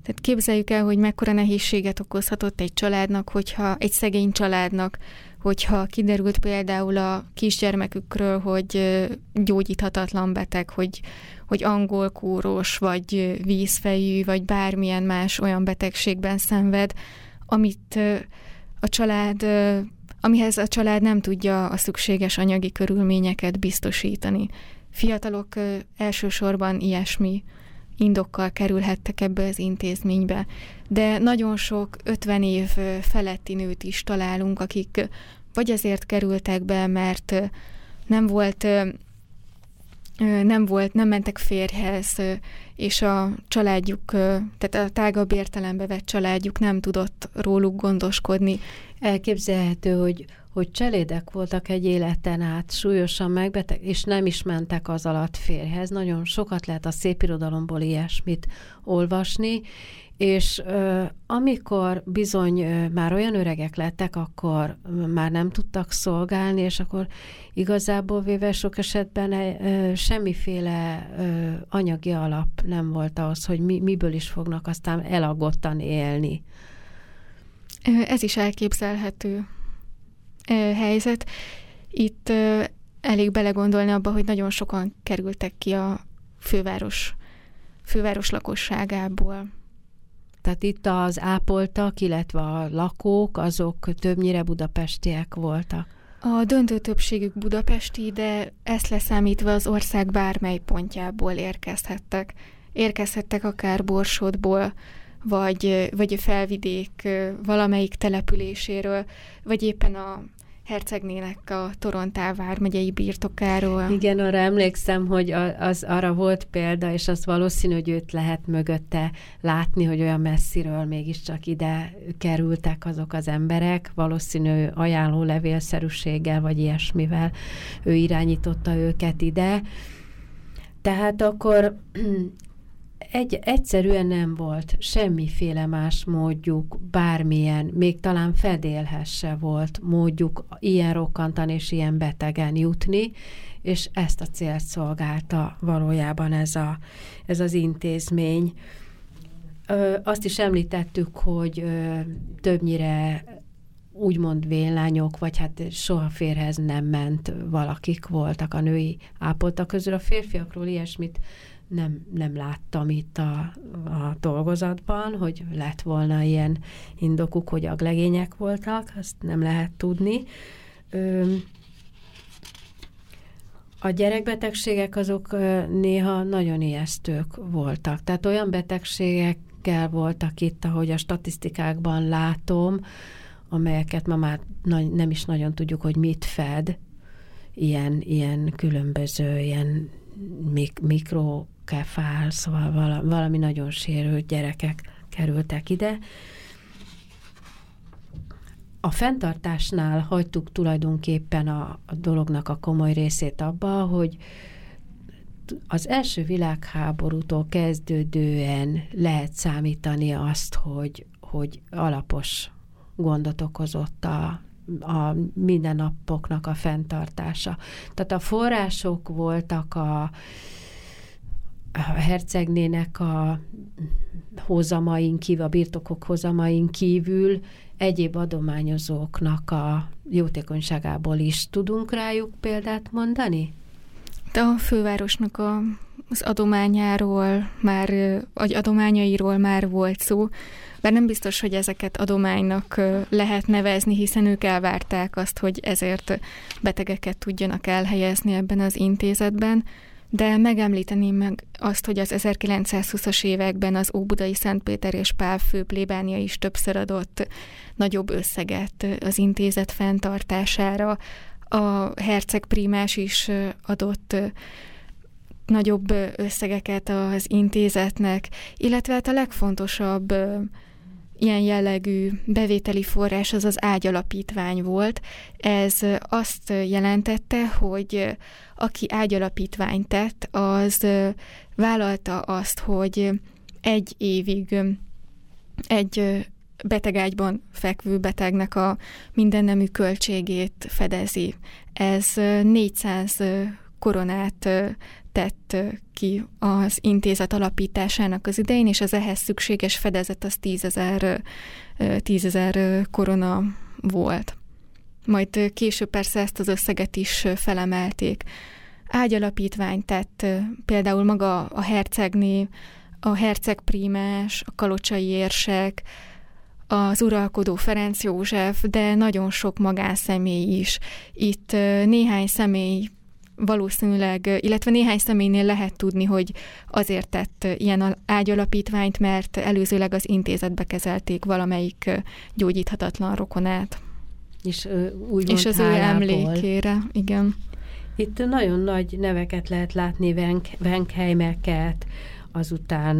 Tehát képzeljük el, hogy mekkora nehézséget okozhatott egy családnak, hogyha egy szegény családnak, hogyha kiderült például a kisgyermekükről, hogy gyógyíthatatlan beteg, hogy, hogy angolkúros, vagy vízfejű, vagy bármilyen más olyan betegségben szenved, amit a család amihez a család nem tudja a szükséges anyagi körülményeket biztosítani. Fiatalok elsősorban ilyesmi indokkal kerülhettek ebbe az intézménybe, de nagyon sok 50 év feletti nőt is találunk, akik vagy azért kerültek be, mert nem volt nem volt, nem mentek férjhez, és a családjuk, tehát a tágabb értelembe vett családjuk nem tudott róluk gondoskodni, elképzelhető, hogy, hogy cselédek voltak egy életen át, súlyosan megbeteg, és nem is mentek az alatt férjhez. Nagyon sokat lehet a szépirodalomból ilyesmit olvasni, és amikor bizony már olyan öregek lettek, akkor már nem tudtak szolgálni, és akkor igazából véve sok esetben ö, semmiféle anyagi alap nem volt ahhoz, hogy mi, miből is fognak aztán elagottan élni. Ez is elképzelhető helyzet. Itt elég belegondolni abba, hogy nagyon sokan kerültek ki a főváros, főváros lakosságából. Tehát itt az ápoltak, illetve a lakók, azok többnyire budapestiek voltak. A döntő többségük budapesti, de ezt leszámítva az ország bármely pontjából érkezhettek. Érkezhettek akár Borsodból, vagy, vagy a felvidék valamelyik településéről, vagy éppen a hercegnének a Torontál vármegyei birtokáról. Igen, arra emlékszem, hogy az arra volt példa, és az valószínű, hogy őt lehet mögötte látni, hogy olyan messziről mégiscsak ide kerültek azok az emberek, valószínű ajánló levélszerűséggel, vagy ilyesmivel ő irányította őket ide. Tehát akkor egy, egyszerűen nem volt semmiféle más módjuk, bármilyen, még talán fedélhesse volt módjuk ilyen rokkantan és ilyen betegen jutni, és ezt a célt szolgálta valójában ez, a, ez az intézmény. Ö, azt is említettük, hogy ö, többnyire úgymond vénlányok, vagy hát soha férhez nem ment valakik voltak a női ápoltak közül. A férfiakról ilyesmit nem, nem láttam itt a, a dolgozatban, hogy lett volna ilyen indokuk, hogy aglegények voltak, azt nem lehet tudni. Ö, a gyerekbetegségek azok néha nagyon ijesztők voltak. Tehát olyan betegségekkel voltak itt, ahogy a statisztikákban látom, amelyeket ma már nem is nagyon tudjuk, hogy mit fed, ilyen, ilyen különböző, ilyen mik, mikro kefál, szóval valami nagyon sérült gyerekek kerültek ide. A fenntartásnál hagytuk tulajdonképpen a, a dolognak a komoly részét abba, hogy az első világháborútól kezdődően lehet számítani azt, hogy, hogy alapos gondot okozott a, a mindennapoknak a fenntartása. Tehát a források voltak a, a hercegnének a hozamain kívül, a birtokok hozamain kívül egyéb adományozóknak a jótékonyságából is tudunk rájuk példát mondani? De a fővárosnak a, az adományáról már, vagy adományairól már volt szó, bár nem biztos, hogy ezeket adománynak lehet nevezni, hiszen ők elvárták azt, hogy ezért betegeket tudjanak elhelyezni ebben az intézetben, de megemlíteném meg azt, hogy az 1920-as években az Óbudai Szentpéter és Pál főplébánia is többször adott nagyobb összeget az intézet fenntartására. A herceg primás is adott nagyobb összegeket az intézetnek, illetve hát a legfontosabb ilyen jellegű bevételi forrás az az ágyalapítvány volt. Ez azt jelentette, hogy aki ágyalapítványt tett, az vállalta azt, hogy egy évig egy betegágyban fekvő betegnek a mindennemű költségét fedezi. Ez 400 koronát tett ki az intézet alapításának az idején, és az ehhez szükséges fedezet az 10 ezer, 10 ezer korona volt. Majd később persze ezt az összeget is felemelték. Ágyalapítvány tett például maga a hercegné, a hercegprímás, a kalocsai érsek, az uralkodó Ferenc József, de nagyon sok magánszemély is. Itt néhány személy valószínűleg, illetve néhány személynél lehet tudni, hogy azért tett ilyen ágyalapítványt, mert előzőleg az intézetbe kezelték valamelyik gyógyíthatatlan rokonát. És, úgy És az hálából. ő emlékére, igen. Itt nagyon nagy neveket lehet látni, Venkheimeket, azután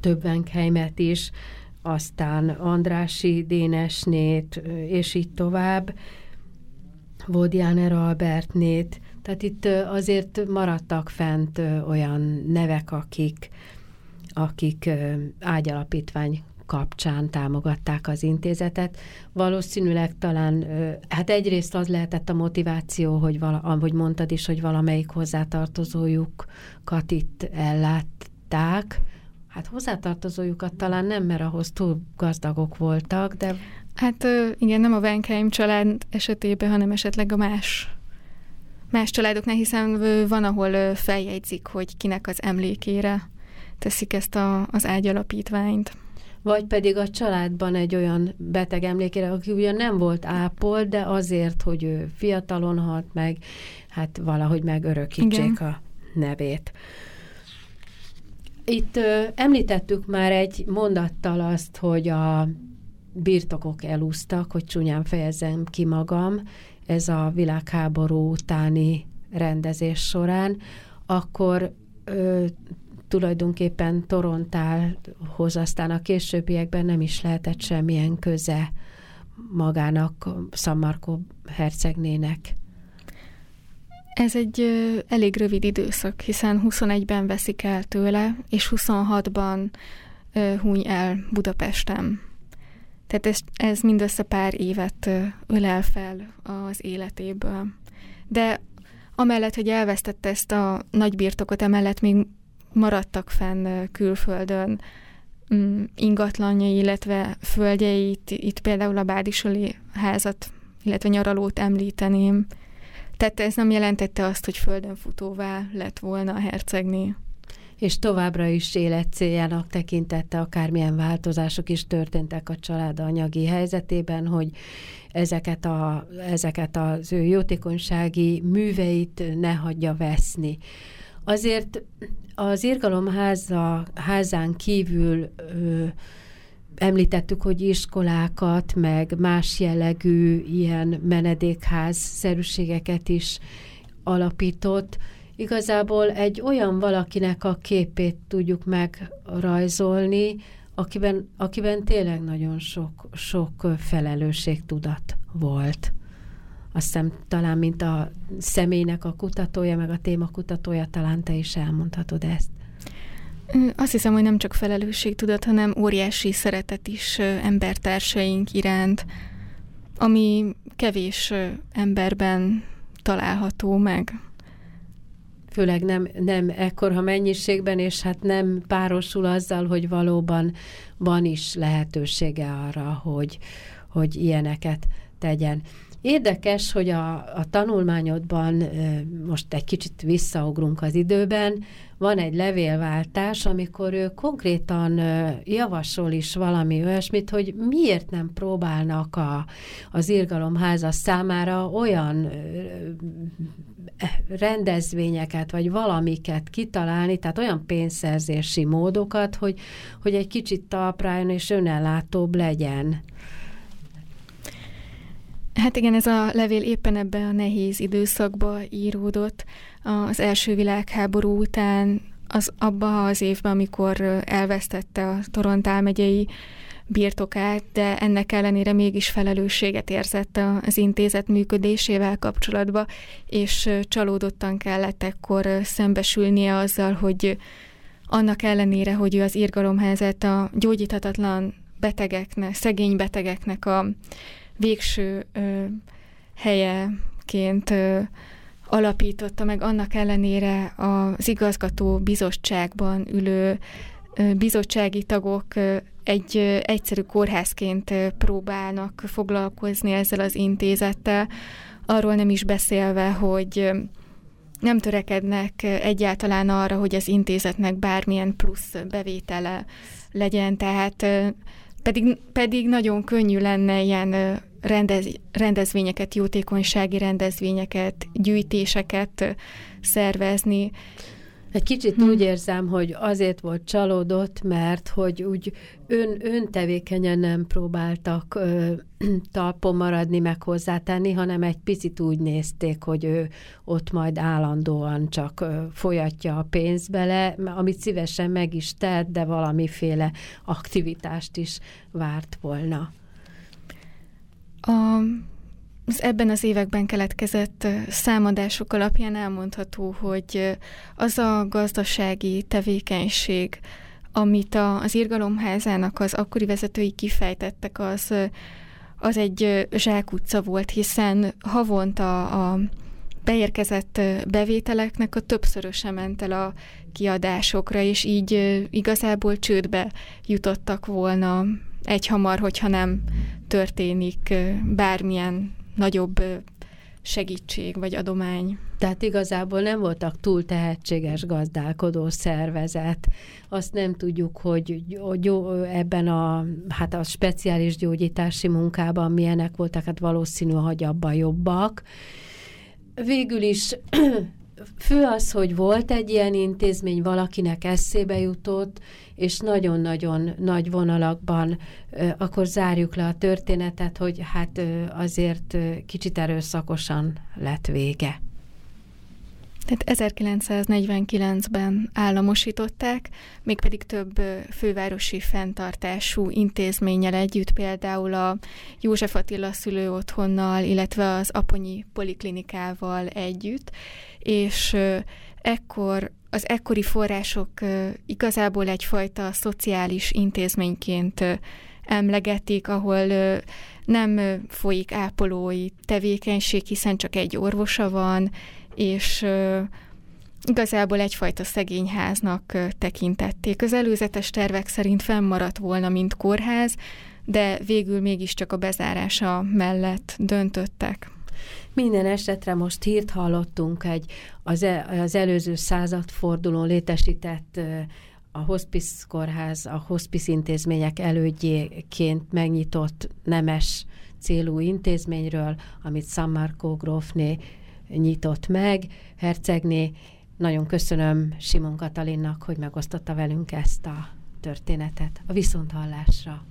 több Venkheimet is, aztán Andrási Dénesnét, és így tovább, Vodjáner Albertnét, tehát itt azért maradtak fent olyan nevek, akik, akik ágyalapítvány kapcsán támogatták az intézetet. Valószínűleg talán, hát egyrészt az lehetett a motiváció, hogy vala, ahogy mondtad is, hogy valamelyik hozzátartozójukat itt ellátták. Hát hozzátartozójukat talán nem, mert ahhoz túl gazdagok voltak, de... Hát igen, nem a Venkheim család esetében, hanem esetleg a más más családoknál, hiszen van, ahol feljegyzik, hogy kinek az emlékére teszik ezt a, az ágyalapítványt vagy pedig a családban egy olyan beteg emlékére, aki ugyan nem volt ápol, de azért, hogy ő fiatalon halt meg, hát valahogy megörökítsék Igen. a nevét. Itt ö, említettük már egy mondattal azt, hogy a birtokok elúsztak, hogy csúnyán fejezzem ki magam, ez a világháború utáni rendezés során, akkor ö, tulajdonképpen Torontálhoz aztán a későbbiekben nem is lehetett semmilyen köze magának, San Marco hercegnének. Ez egy ö, elég rövid időszak, hiszen 21-ben veszik el tőle, és 26-ban ö, huny el Budapesten. Tehát ez, ez mindössze pár évet ölel fel az életéből. De amellett, hogy elvesztette ezt a nagy birtokot, emellett még maradtak fenn külföldön mm, ingatlanjai, illetve földjeit, itt például a Bádisoli házat, illetve nyaralót említeném. Tehát ez nem jelentette azt, hogy földön futóvá lett volna a hercegné. És továbbra is életcéljának tekintette, akármilyen változások is történtek a család anyagi helyzetében, hogy ezeket, a, ezeket az ő jótékonysági műveit ne hagyja veszni. Azért az irgalomháza házán kívül ö, említettük, hogy iskolákat, meg más jellegű ilyen menedékház szerűségeket is alapított. Igazából egy olyan valakinek a képét tudjuk megrajzolni, akiben, akiben tényleg nagyon sok, sok felelősségtudat volt azt hiszem talán, mint a személynek a kutatója, meg a téma kutatója, talán te is elmondhatod ezt. Azt hiszem, hogy nem csak felelősség tudat, hanem óriási szeretet is embertársaink iránt, ami kevés emberben található meg. Főleg nem, nem ekkora mennyiségben, és hát nem párosul azzal, hogy valóban van is lehetősége arra, hogy, hogy ilyeneket tegyen. Érdekes, hogy a, a tanulmányodban, most egy kicsit visszaugrunk az időben, van egy levélváltás, amikor ő konkrétan javasol is valami olyasmit, hogy miért nem próbálnak a, az irgalomháza számára olyan rendezvényeket, vagy valamiket kitalálni, tehát olyan pénzszerzési módokat, hogy, hogy egy kicsit talprájon és önellátóbb legyen. Hát igen, ez a levél éppen ebben a nehéz időszakba íródott. Az első világháború után, az abban az évben, amikor elvesztette a Torontál megyei birtokát, de ennek ellenére mégis felelősséget érzett az intézet működésével kapcsolatban, és csalódottan kellett ekkor szembesülnie azzal, hogy annak ellenére, hogy ő az írgalomházat a gyógyíthatatlan betegeknek, szegény betegeknek a végső ö, helyeként ö, alapította meg annak ellenére az igazgató bizottságban ülő bizottsági tagok egy egyszerű kórházként próbálnak foglalkozni ezzel az intézettel, arról nem is beszélve, hogy nem törekednek egyáltalán arra, hogy az intézetnek bármilyen plusz bevétele legyen, tehát pedig, pedig nagyon könnyű lenne ilyen rendez, rendezvényeket, jótékonysági rendezvényeket, gyűjtéseket szervezni. Egy kicsit hmm. úgy érzem, hogy azért volt csalódott, mert hogy úgy ön, öntevékenyen nem próbáltak ö, [clears throat] talpon maradni, meg hozzátenni, hanem egy picit úgy nézték, hogy ő ott majd állandóan csak ö, folyatja a pénzt bele, amit szívesen meg is tett, de valamiféle aktivitást is várt volna. A az ebben az években keletkezett számadások alapján elmondható, hogy az a gazdasági tevékenység, amit a, az Irgalomházának az akkori vezetői kifejtettek, az, az egy zsákutca volt, hiszen havonta a beérkezett bevételeknek a többszöröse ment el a kiadásokra, és így igazából csődbe jutottak volna egyhamar, hogyha nem történik bármilyen nagyobb segítség vagy adomány. Tehát igazából nem voltak túl tehetséges gazdálkodó szervezet. Azt nem tudjuk, hogy ebben a, hát a speciális gyógyítási munkában milyenek voltak, hát valószínű, hogy abban jobbak. Végül is fő az, hogy volt egy ilyen intézmény, valakinek eszébe jutott, és nagyon-nagyon nagy vonalakban akkor zárjuk le a történetet, hogy hát azért kicsit erőszakosan lett vége. Tehát 1949-ben államosították, mégpedig több fővárosi fenntartású intézménnyel együtt, például a József Attila szülőotthonnal, illetve az Aponyi Poliklinikával együtt, és ekkor az ekkori források igazából egyfajta szociális intézményként emlegetik, ahol nem folyik ápolói tevékenység, hiszen csak egy orvosa van, és igazából egyfajta szegényháznak tekintették. Az előzetes tervek szerint fennmaradt volna, mint kórház, de végül mégiscsak a bezárása mellett döntöttek. Minden esetre most hírt hallottunk egy az, e, az előző századfordulón létesített a hospice kórház, a hospice intézmények elődjéként megnyitott nemes célú intézményről, amit San Marco grófné nyitott meg, hercegné. Nagyon köszönöm Simon Katalinnak, hogy megosztotta velünk ezt a történetet. A viszonthallásra!